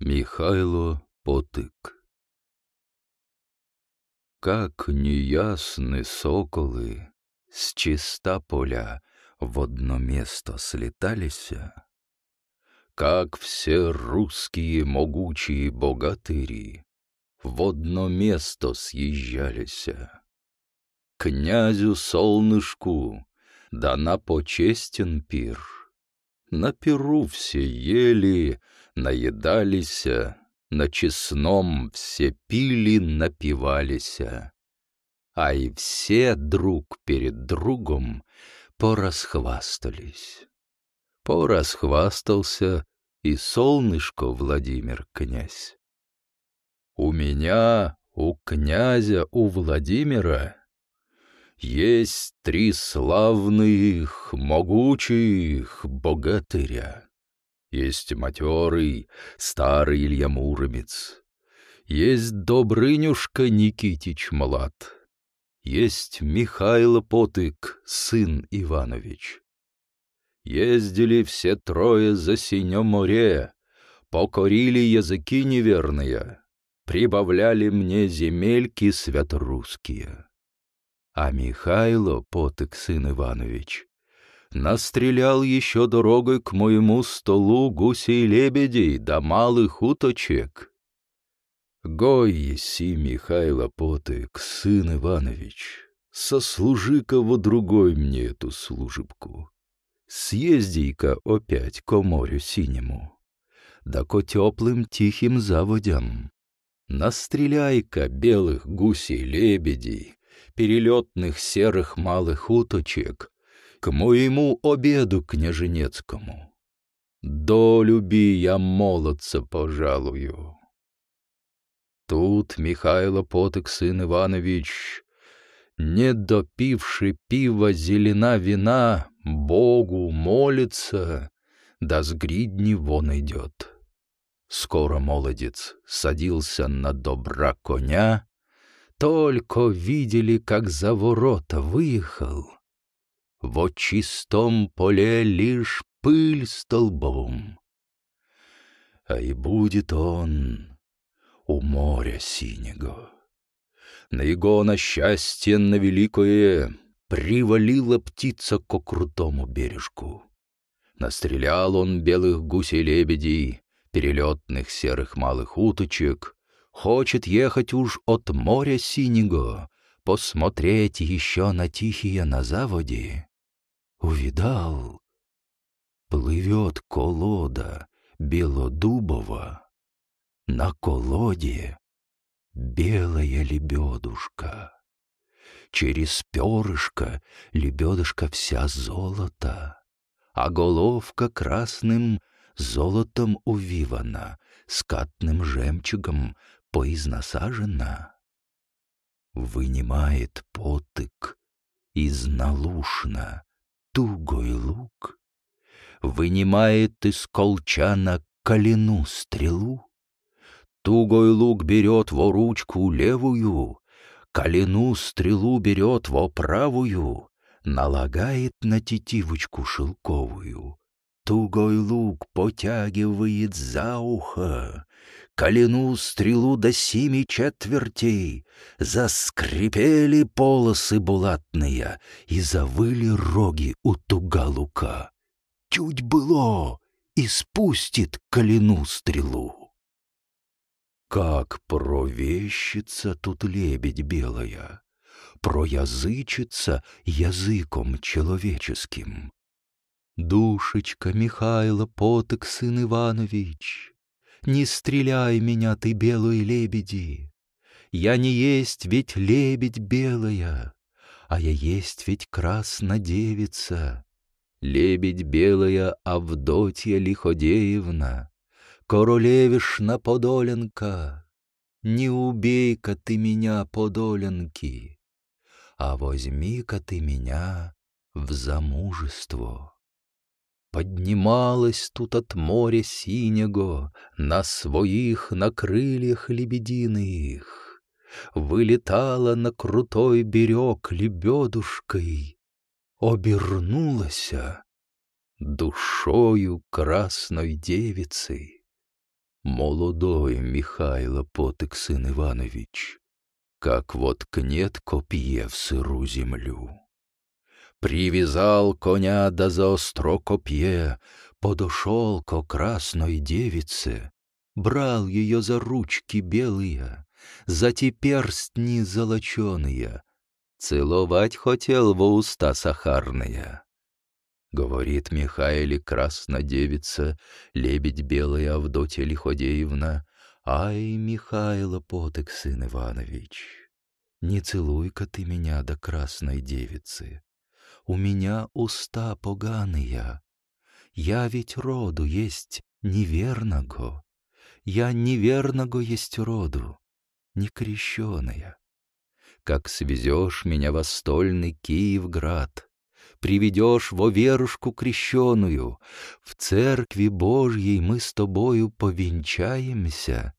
Михайло Потык Как неясны соколы С чиста поля в одно место слеталися, Как все русские могучие богатыри В одно место съезжалися. Князю солнышку дана почестен пир. На пиру все ели, наедалися, на честном все пили, напивалися. А и все друг перед другом порасхвастались. Порасхвастался и солнышко Владимир князь. У меня, у князя, у Владимира есть три славных, могучих богатыря. Есть матерый, старый Илья Муромец. Есть Добрынюшка Никитич Млад. Есть Михайло Потык, сын Иванович. Ездили все трое за синем море, покорили языки неверные, прибавляли мне земельки святорусские. А Михайло, Потык сын Иванович, настрелял еще дорогой к моему столу гусей-лебедей да малых уточек. Гой еси, Михайло Потык, сын Иванович, сослужи-ка во другой мне эту служебку. Съезди-ка опять ко морю синему, да ко теплым тихим заводям. Настреляй-ка белых гусей-лебедей, перелетных серых малых уточек к моему обеду княженецкому. До люби я молодца пожалую. Тут Михайло Потык, сын Иванович, не допивший пива зелена вина, Богу молится, да с гридни вон идет. Скоро молодец садился на добра коня, только видели, как за ворота выехал. В чистом поле лишь пыль столбом. А и будет он у моря синего. На его на счастье, на великое, привалила птица ко крутому бережку. Настрелял он белых гусей-лебедей, перелетных серых малых уточек, Хочет ехать уж от моря синего, Посмотреть еще на тихие на заводе. Увидал, плывет колода белодубова, На колоде белая лебедушка. Через перышко лебедушка вся золота, А головка красным золотом увивана, Скатным жемчугом поизнасажена. Вынимает потык из налушна тугой лук, Вынимает из колчана колену стрелу, Тугой лук берет во ручку левую, Колену стрелу берет во правую, Налагает на тетивочку шелковую, Тугой лук потягивает за ухо, Колену стрелу до семи четвертей, Заскрипели полосы булатные И завыли роги у туга лука. Чуть было и спустит колену стрелу. Как провещится тут лебедь белая, Проязычится языком человеческим. Душечка Михайло Поток, сын Иванович, Не стреляй меня ты, белые лебеди. Я не есть ведь лебедь белая, А я есть ведь красна девица. Лебедь белая Авдотья Лиходеевна, Королевишна Подоленка. Не убей-ка ты меня, Подоленки, А возьми-ка ты меня в замужество. Поднималась тут от моря синего На своих на крыльях лебединых, Вылетала на крутой берег лебедушкой, Обернулася душою красной девицей. Молодой Михайло Потык, сын Иванович, как вот кнет копье в сыру землю. Привязал коня да заостро копье, подошел ко красной девице, брал ее за ручки белые, за те перстни золоченые, целовать хотел во уста сахарные. Говорит Михаиле краснодевица, лебедь белая Авдотья Лиходеевна, «Ай, Михайло Потек, сын Иванович, не целуй-ка ты меня до красной девицы. У меня уста поганые, я ведь роду есть неверного, я неверного есть роду, не крещеная. Как свезешь меня во стольный Киевград, приведешь во верушку крещеную, в церкви Божьей мы с тобою повенчаемся,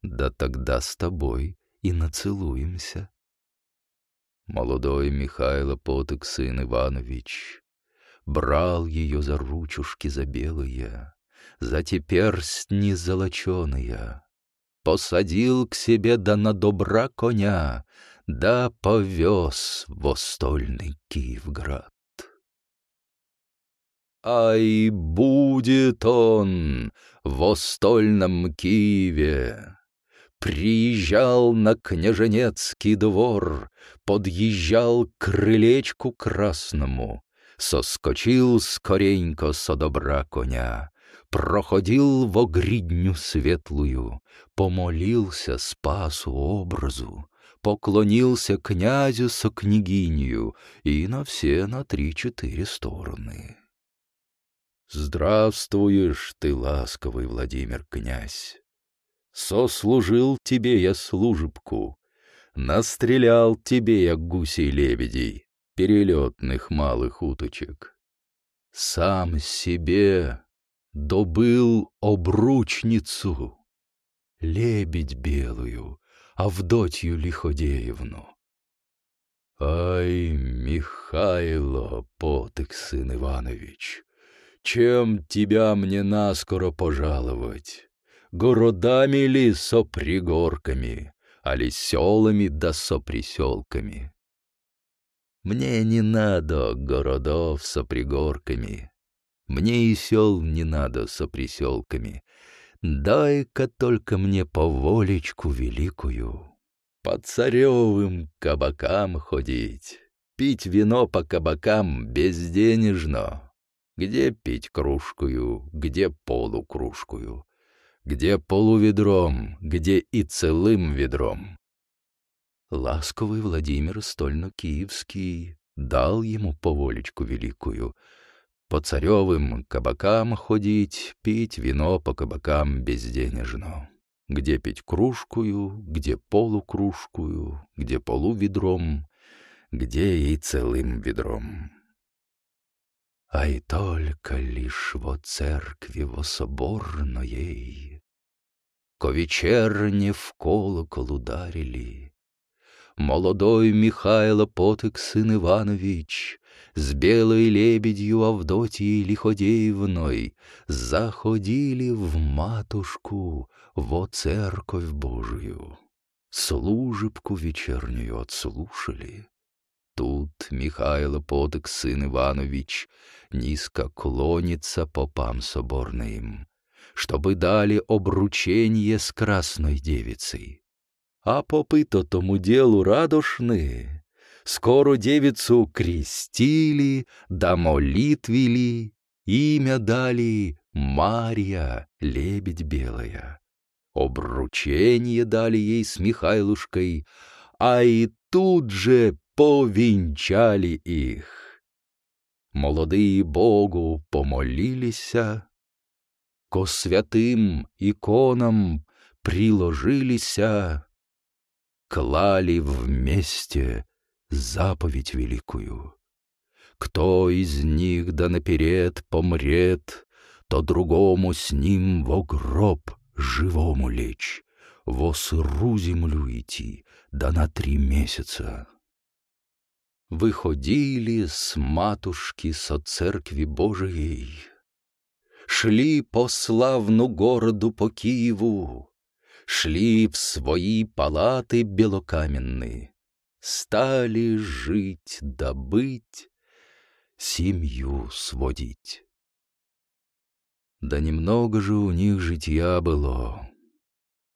да тогда с тобой и нацелуемся. Молодой Михайло Поток, сын Иванович, брал ее за ручушки за белые, за те перстни золоченые, посадил к себе да на добра коня, да повез в стольный Киевград. Ай, будет он в стольном Киеве, Приезжал на княженецкий двор, Подъезжал к крылечку красному, Соскочил скоренько со добра коня, Проходил в огридню светлую, Помолился спасу образу, поклонился князю со княгинью и на все на три-четыре стороны. Здравствуешь ты, ласковый Владимир князь! Сослужил тебе я служебку, настрелял тебе я гусей-лебедей, перелетных малых уточек. Сам себе добыл обручницу, лебедь белую, Авдотью Лиходеевну. Ай, Михайло, потык сын Иванович, чем тебя мне наскоро пожаловать? Городами ли со пригорками, али селами да со приселками? Мне не надо городов со пригорками, мне и сел не надо со приселками, Дай-ка только мне поволечку великую, По царевым кабакам ходить, Пить вино по кабакам безденежно. Где пить кружкую, где полукружкую, Где полуведром, где и целым ведром. Ласковый Владимир Стольно-Киевский Дал ему поволечку великую — по царевым кабакам ходить, пить вино по кабакам безденежно. Где пить кружкую, где полукружкую, где полуведром, где и целым ведром. А и только лишь во церкви во соборной, Ко вечерне в колокол ударили, Молодой Михайло Потык, сын Иванович, С белой лебедью Авдотьей Лиходеевной Заходили в матушку, во церковь Божию. Служебку вечернюю отслушали. Тут Михайло Потык, сын Иванович, Низко клонится попам соборным, Чтобы дали обручение с красной девицей а попы то тому делу радошны. Скоро девицу крестили, да молитвили, имя дали Марья, лебедь белая. Обручение дали ей с Михайлушкой, а и тут же повенчали их. Молодые Богу помолилися, ко святым иконам приложилися, клали вместе заповедь великую. Кто из них да наперед помрет, то другому с ним во гроб живому лечь, во сыру землю идти, да на три месяца. Выходили с матушки со церкви Божией, шли по славну городу по Киеву, шли в свои палаты белокаменные, стали жить, добыть, семью сводить. Да немного же у них житья было.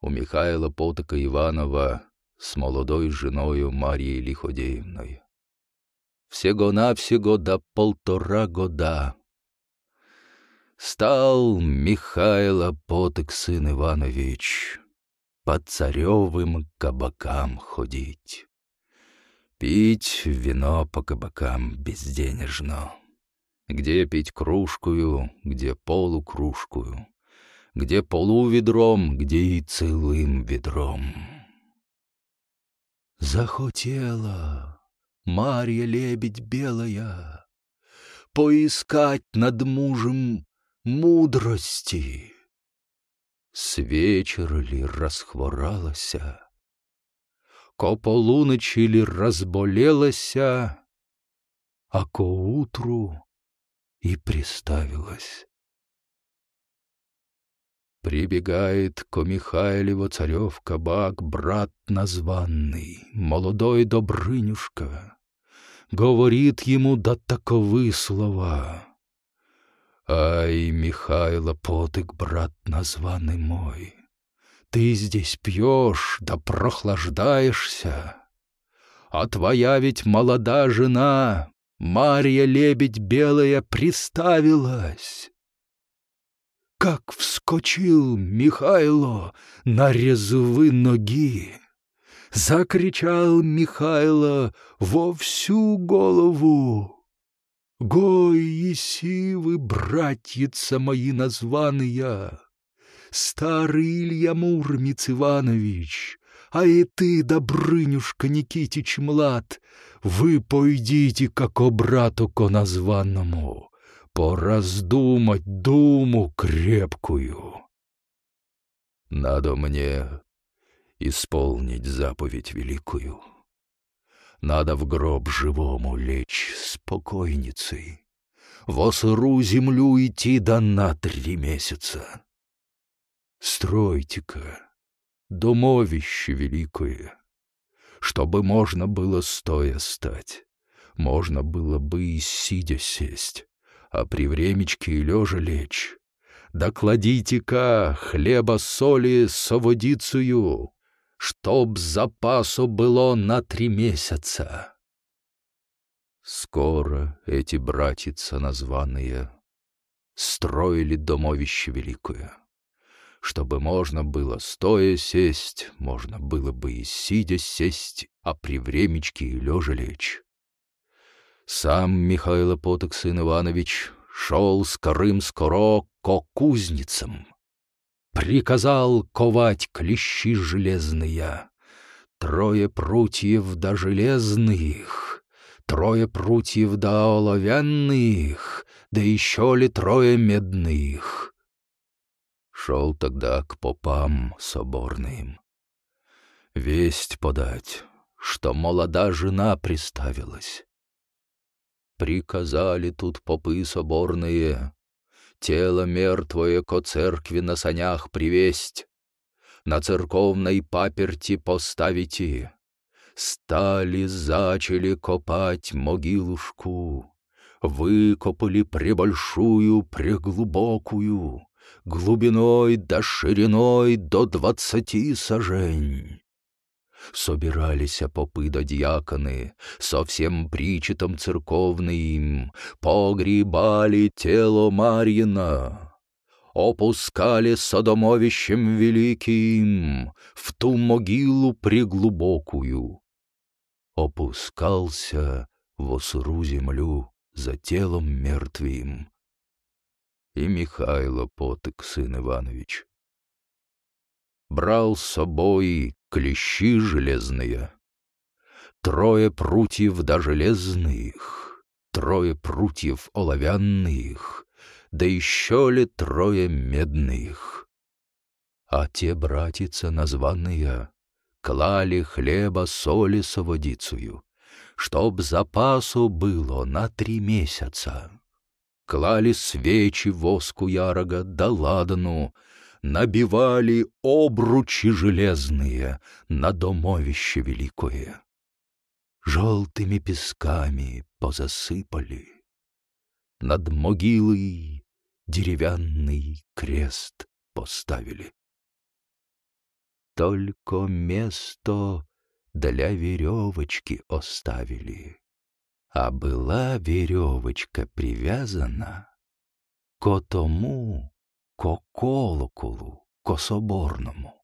У Михайла Потока Иванова с молодой женою Марьей Лиходеевной. Всего-навсего до полтора года. Стал Михайло Поток сын Иванович по царевым кабакам ходить. Пить вино по кабакам безденежно. Где пить кружкую, где полукружкую, где полуведром, где и целым ведром. Захотела Марья лебедь белая Поискать над мужем мудрости. С вечера ли расхворалася, Ко полуночи ли разболелася, А ко утру и приставилась. Прибегает ко Михайлево царев кабак брат названный, молодой Добрынюшка. Говорит ему да таковы слова. Ай, Михайло Потык, брат названный мой, Ты здесь пьешь да прохлаждаешься, А твоя ведь молода жена, Марья Лебедь Белая, приставилась. Как вскочил Михайло на резвы ноги! Закричал Михайло во всю голову. Гой, еси вы, братьица мои названные, Старый Илья Мурмиц Иванович, А и ты, Добрынюшка Никитич Млад, Вы пойдите, како брату ко названному пораздумать думу крепкую. Надо мне исполнить заповедь великую. Надо в гроб живому лечь спокойницей, во сыру землю идти да на три месяца. Стройте-ка домовище великое, чтобы можно было стоя стать, можно было бы и сидя сесть а при времечке и лежа лечь. Да кладите-ка хлеба соли с водицею, чтоб запасу было на три месяца. Скоро эти братица названные строили домовище великое. Чтобы можно было стоя сесть, можно было бы и сидя сесть, а при времечке и лежа лечь. Сам Михаил Поток сын Иванович шел с корым скоро ко кузницам. Приказал ковать клещи железные, трое прутьев да железных, трое прутьев да оловянных, да еще ли трое медных. Шел тогда к попам соборным. Весть подать, что молода жена приставилась Приказали тут попы соборные тело мертвое ко церкви на санях привесть, на церковной паперти поставите. Стали, зачали копать могилушку, выкопали пребольшую, преглубокую, глубиной да шириной до двадцати сажень. Собирались попы да дьяконы, со всем причетом церковным, погребали тело Марьина, опускали содомовищем великим в ту могилу преглубокую. Опускался в сыру землю за телом мертвым. И Михайло Потык, сын Иванович, брал с собой клещи железные, трое прутьев да железных, трое прутьев оловянных, да еще ли трое медных. А те братица названные клали хлеба соли с водицею, чтоб запасу было на три месяца. клали свечи воску ярого да ладану, набивали обручи железные на домовище великое. Желтыми песками позасыпали. Над могилой деревянный крест поставили. Только место для веревочки оставили. А была веревочка привязана ко тому, ко колоколу, ко соборному.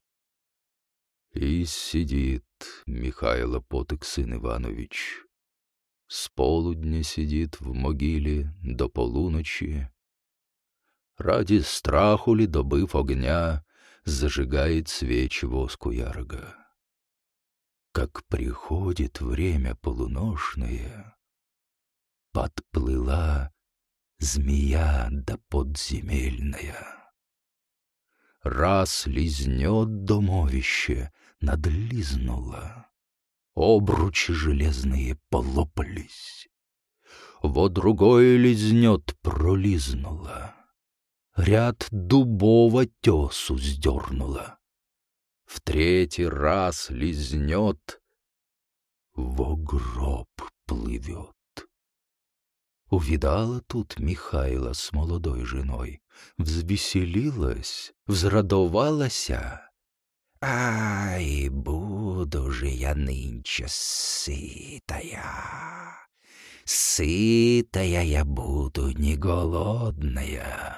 И сидит Михайло Потык сын Иванович. С полудня сидит в могиле до полуночи. Ради страху ли, добыв огня, зажигает свечи воску ярого. Как приходит время полуношное, подплыла змея да подземельная. Раз лизнет домовище, надлизнула. Обручи железные полопались. Во другой лизнет пролизнула. Ряд дубова тесу сдернула. В третий раз лизнет, во гроб плывет. Увидала тут Михайла с молодой женой, Взвеселилась, взрадовалася. Ай, буду же я нынче сытая. Сытая я буду, не голодная.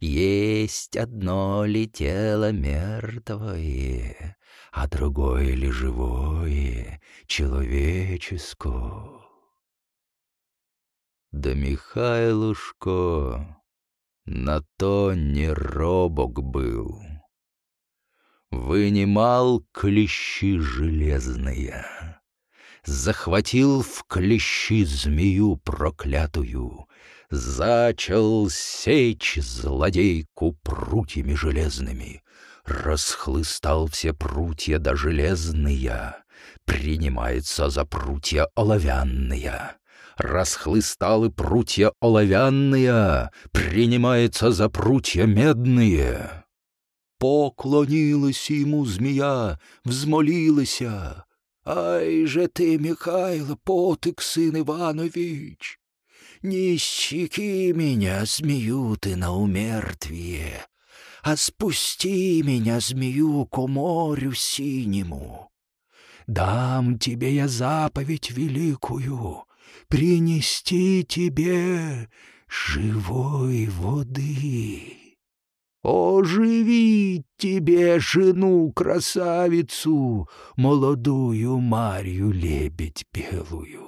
Есть одно ли тело мертвое, А другое ли живое, человеческое. Да Михайлушко на то не робок был. Вынимал клещи железные, Захватил в клещи змею проклятую, Зачал сечь злодейку прутьями железными, Расхлыстал все прутья да железные, Принимается за прутья оловянные расхлыстал и прутья оловянные, принимается за прутья медные. Поклонилась ему змея, взмолилася. Ай же ты, Михайло, потык, сын Иванович! Не ищеки меня, змею ты, на умертвие, а спусти меня, змею, к морю синему. Дам тебе я заповедь великую, принести тебе живой воды. Оживить тебе жену-красавицу, молодую Марью лебедь белую.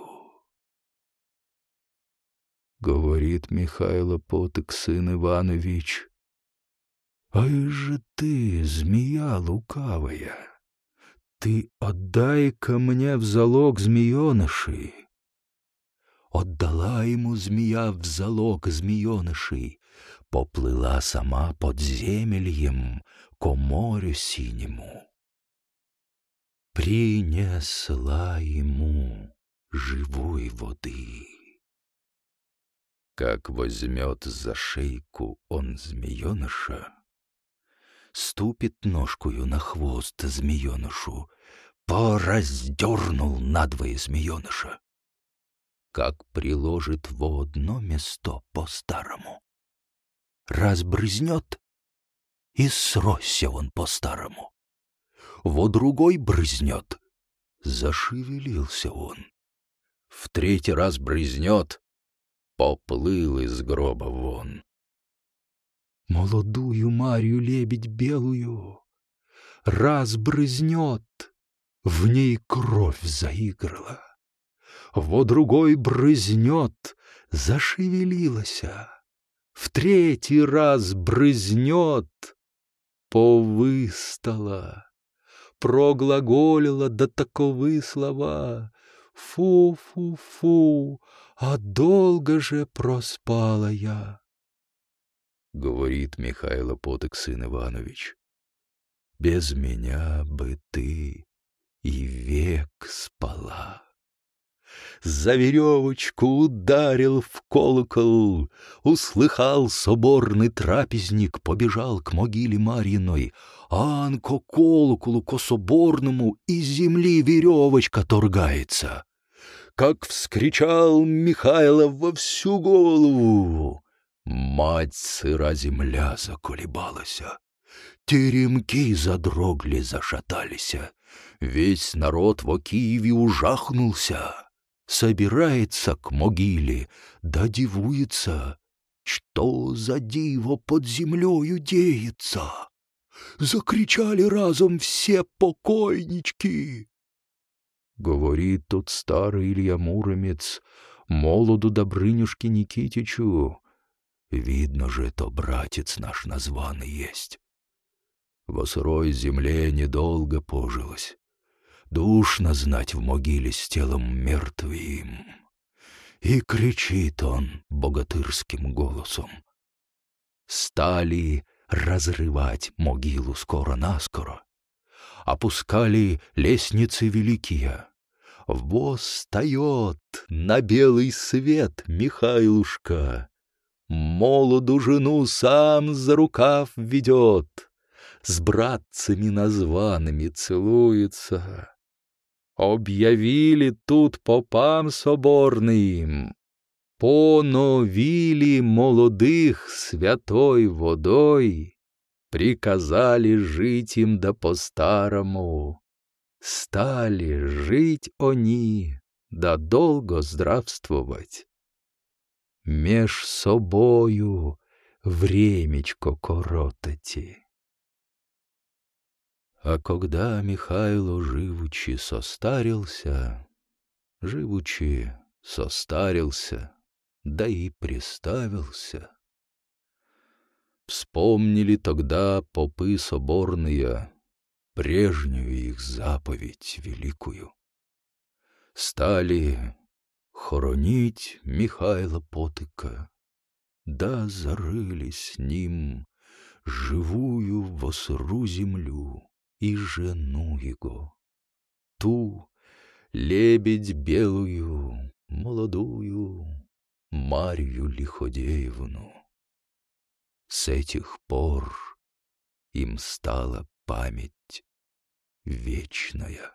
Говорит Михайло Потык, сын Иванович, Ай же ты, змея лукавая, ты отдай-ка мне в залог змееныши, Отдала ему змея в залог змеенышей, Поплыла сама подземельем Ко морю синему. Принесла ему живой воды. Как возьмет за шейку он змееныша, Ступит ножкою на хвост змеенышу, Пораздернул надвое змееныша как приложит в одно место по-старому. Разбрызнет, и сросся он по-старому. Во другой брызнет, зашевелился он. В третий раз брызнет, поплыл из гроба вон. Молодую Марью лебедь белую раз брызнет, в ней кровь заиграла во другой брызнет, зашевелилася, в третий раз брызнет, повыстала, проглаголила до таковы слова. Фу-фу-фу, а долго же проспала я. Говорит Михайло Поток, сын Иванович, без меня бы ты и век спала. За веревочку ударил в колокол. Услыхал соборный трапезник, побежал к могиле Марьиной. Анко колоколу ко соборному из земли веревочка торгается. Как вскричал Михайлов во всю голову. Мать сыра земля заколебалась. Теремки задрогли, зашатались. Весь народ во Киеве ужахнулся собирается к могиле, да дивуется, что за диво под землею деется. Закричали разом все покойнички. Говорит тот старый Илья Муромец молоду Добрынюшке Никитичу. Видно же, то братец наш названный есть. Во сырой земле недолго пожилось. Душно знать в могиле с телом мертвым. И кричит он богатырским голосом. Стали разрывать могилу скоро-наскоро. Опускали лестницы великие. Восстает на белый свет Михайлушка. Молоду жену сам за рукав ведет, С братцами названными целуется объявили тут попам соборним, поновили молодых святой водой, приказали жить им да по-старому, стали жить они, да долго здравствовать. Меж собою времечко коротати. А когда Михайло, живучи, состарился, живучи, состарился, да и приставился, вспомнили тогда попы соборные прежнюю их заповедь великую. Стали хоронить Михайла Потыка, да зарыли с ним живую во сыру землю и жену его. Ту лебедь белую, молодую, Марью Лиходеевну. С этих пор им стала память вечная.